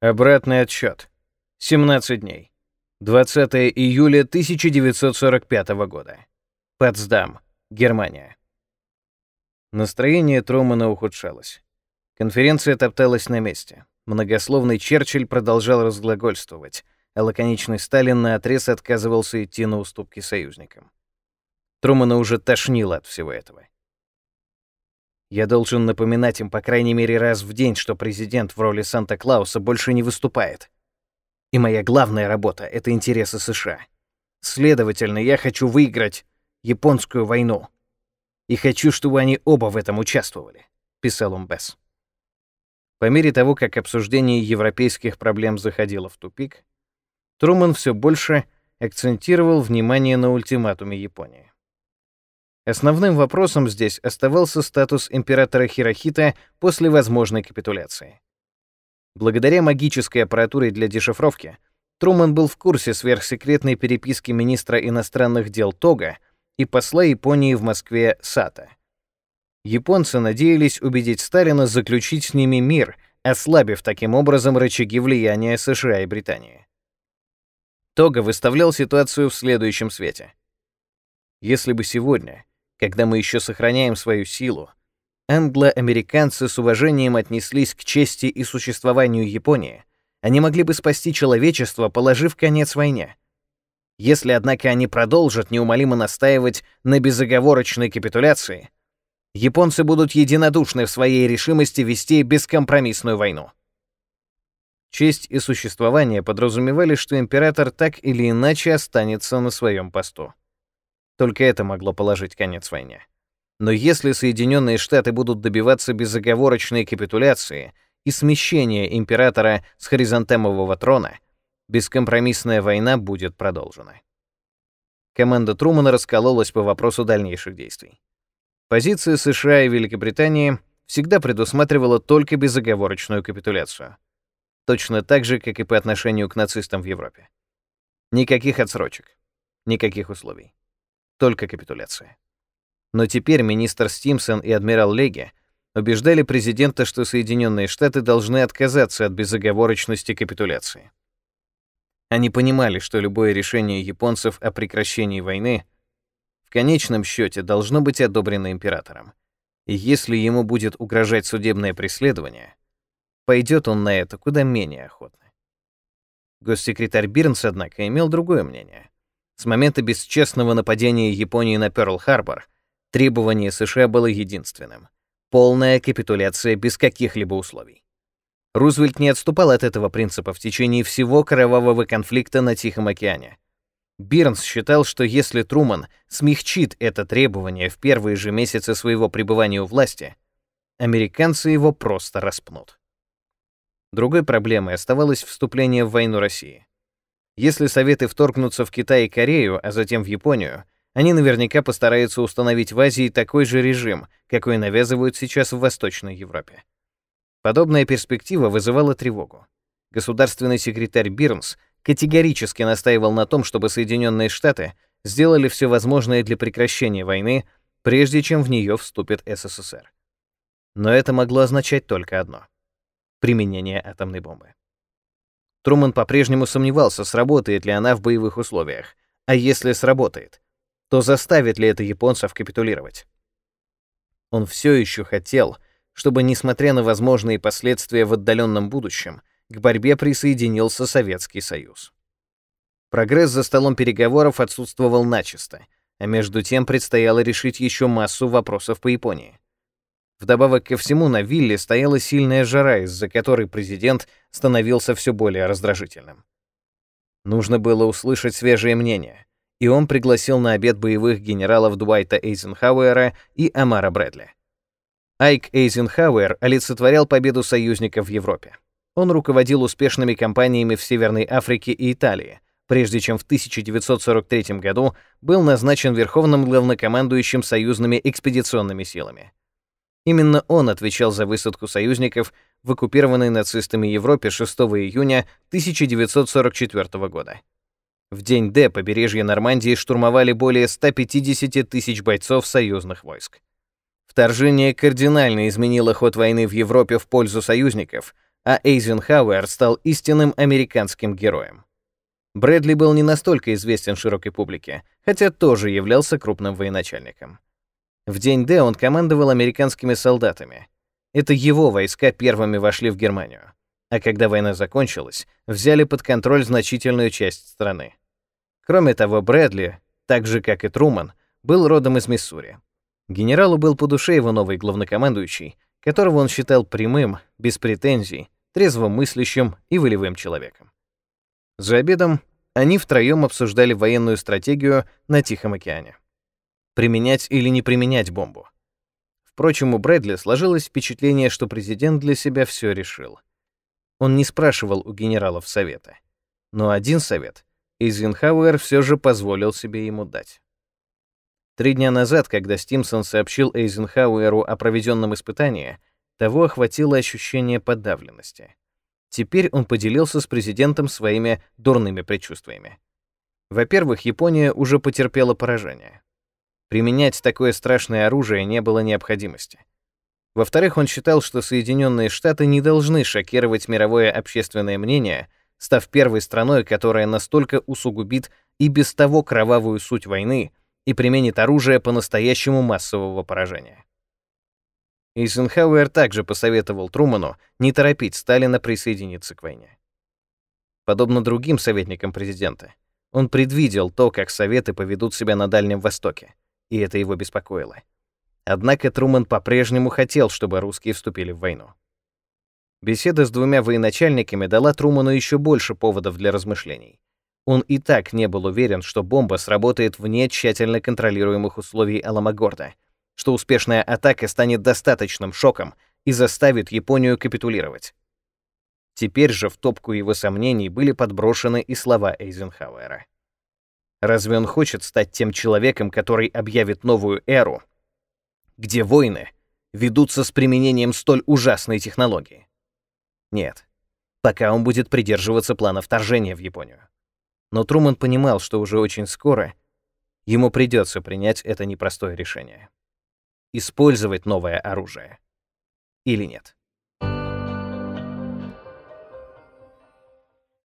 Обратный отсчет. 17 дней. 20 июля 1945 года. Потсдам, Германия. Настроение Трумана ухудшалось. Конференция топталась на месте. Многословный Черчилль продолжал разглагольствовать, а лаконичный Сталин наотрез отказывался идти на уступки союзникам. Трумана уже тошнило от всего этого. Я должен напоминать им по крайней мере раз в день, что президент в роли Санта-Клауса больше не выступает. И моя главная работа — это интересы США. Следовательно, я хочу выиграть японскую войну. И хочу, чтобы они оба в этом участвовали, — писал Умбес. По мере того, как обсуждение европейских проблем заходило в тупик, Труман все больше акцентировал внимание на ультиматуме Японии. Основным вопросом здесь оставался статус императора Хирохита после возможной капитуляции. Благодаря магической аппаратуре для дешифровки, Труман был в курсе сверхсекретной переписки министра иностранных дел Тога и посла Японии в Москве Сата. Японцы надеялись убедить Сталина заключить с ними мир, ослабив таким образом рычаги влияния США и Британии. Тога выставлял ситуацию в следующем свете. Если бы сегодня когда мы еще сохраняем свою силу, англо-американцы с уважением отнеслись к чести и существованию Японии, они могли бы спасти человечество, положив конец войне. Если, однако, они продолжат неумолимо настаивать на безоговорочной капитуляции, японцы будут единодушны в своей решимости вести бескомпромиссную войну. Честь и существование подразумевали, что император так или иначе останется на своем посту. Только это могло положить конец войне. Но если Соединенные Штаты будут добиваться безоговорочной капитуляции и смещения императора с хоризонтемового трона, бескомпромиссная война будет продолжена. Команда Трумана раскололась по вопросу дальнейших действий. Позиция США и Великобритании всегда предусматривала только безоговорочную капитуляцию. Точно так же, как и по отношению к нацистам в Европе. Никаких отсрочек, никаких условий только капитуляция. Но теперь министр Стимсон и адмирал Леги убеждали президента, что Соединенные Штаты должны отказаться от безоговорочности капитуляции. Они понимали, что любое решение японцев о прекращении войны в конечном счете должно быть одобрено императором. И если ему будет угрожать судебное преследование, пойдет он на это куда менее охотно. Госсекретарь Бирнс, однако, имел другое мнение. С момента бесчестного нападения Японии на Пёрл-Харбор требование США было единственным — полная капитуляция без каких-либо условий. Рузвельт не отступал от этого принципа в течение всего кровавого конфликта на Тихом океане. Бирнс считал, что если Труман смягчит это требование в первые же месяцы своего пребывания у власти, американцы его просто распнут. Другой проблемой оставалось вступление в войну России. Если Советы вторгнутся в Китай и Корею, а затем в Японию, они наверняка постараются установить в Азии такой же режим, какой навязывают сейчас в Восточной Европе. Подобная перспектива вызывала тревогу. Государственный секретарь Бирнс категорически настаивал на том, чтобы Соединенные Штаты сделали все возможное для прекращения войны, прежде чем в нее вступит СССР. Но это могло означать только одно — применение атомной бомбы. Труман по-прежнему сомневался, сработает ли она в боевых условиях. А если сработает, то заставит ли это японцев капитулировать? Он все еще хотел, чтобы, несмотря на возможные последствия в отдаленном будущем, к борьбе присоединился Советский Союз. Прогресс за столом переговоров отсутствовал начисто, а между тем предстояло решить еще массу вопросов по Японии. Вдобавок ко всему на вилле стояла сильная жара, из-за которой президент становился все более раздражительным. Нужно было услышать свежее мнение, и он пригласил на обед боевых генералов Дуайта Эйзенхауэра и Амара Брэдли. Айк Эйзенхауэр олицетворял победу союзников в Европе. Он руководил успешными кампаниями в Северной Африке и Италии, прежде чем в 1943 году был назначен верховным главнокомандующим союзными экспедиционными силами. Именно он отвечал за высадку союзников в оккупированной нацистами Европе 6 июня 1944 года. В день Д побережье Нормандии штурмовали более 150 тысяч бойцов союзных войск. Вторжение кардинально изменило ход войны в Европе в пользу союзников, а Эйзенхауэр стал истинным американским героем. Брэдли был не настолько известен широкой публике, хотя тоже являлся крупным военачальником. В день Д он командовал американскими солдатами. Это его войска первыми вошли в Германию. А когда война закончилась, взяли под контроль значительную часть страны. Кроме того, Брэдли, так же как и Труман, был родом из Миссури. Генералу был по душе его новый главнокомандующий, которого он считал прямым, без претензий, трезвомыслящим и волевым человеком. За обедом они втроем обсуждали военную стратегию на Тихом океане применять или не применять бомбу. Впрочем, у Брэдли сложилось впечатление, что президент для себя все решил. Он не спрашивал у генералов совета. Но один совет Эйзенхауэр все же позволил себе ему дать. Три дня назад, когда Стимсон сообщил Эйзенхауэру о проведенном испытании, того охватило ощущение подавленности. Теперь он поделился с президентом своими дурными предчувствиями. Во-первых, Япония уже потерпела поражение. Применять такое страшное оружие не было необходимости. Во-вторых, он считал, что Соединенные Штаты не должны шокировать мировое общественное мнение, став первой страной, которая настолько усугубит и без того кровавую суть войны и применит оружие по-настоящему массового поражения. Эйзенхауэр также посоветовал Труману не торопить Сталина присоединиться к войне. Подобно другим советникам президента, он предвидел то, как Советы поведут себя на Дальнем Востоке, и это его беспокоило. Однако Труман по-прежнему хотел, чтобы русские вступили в войну. Беседа с двумя военачальниками дала Труману еще больше поводов для размышлений. Он и так не был уверен, что бомба сработает вне тщательно контролируемых условий Аламагорда, что успешная атака станет достаточным шоком и заставит Японию капитулировать. Теперь же в топку его сомнений были подброшены и слова Эйзенхауэра. Разве он хочет стать тем человеком, который объявит новую эру, где войны ведутся с применением столь ужасной технологии? Нет. Пока он будет придерживаться плана вторжения в Японию. Но Труман понимал, что уже очень скоро ему придется принять это непростое решение. Использовать новое оружие или нет.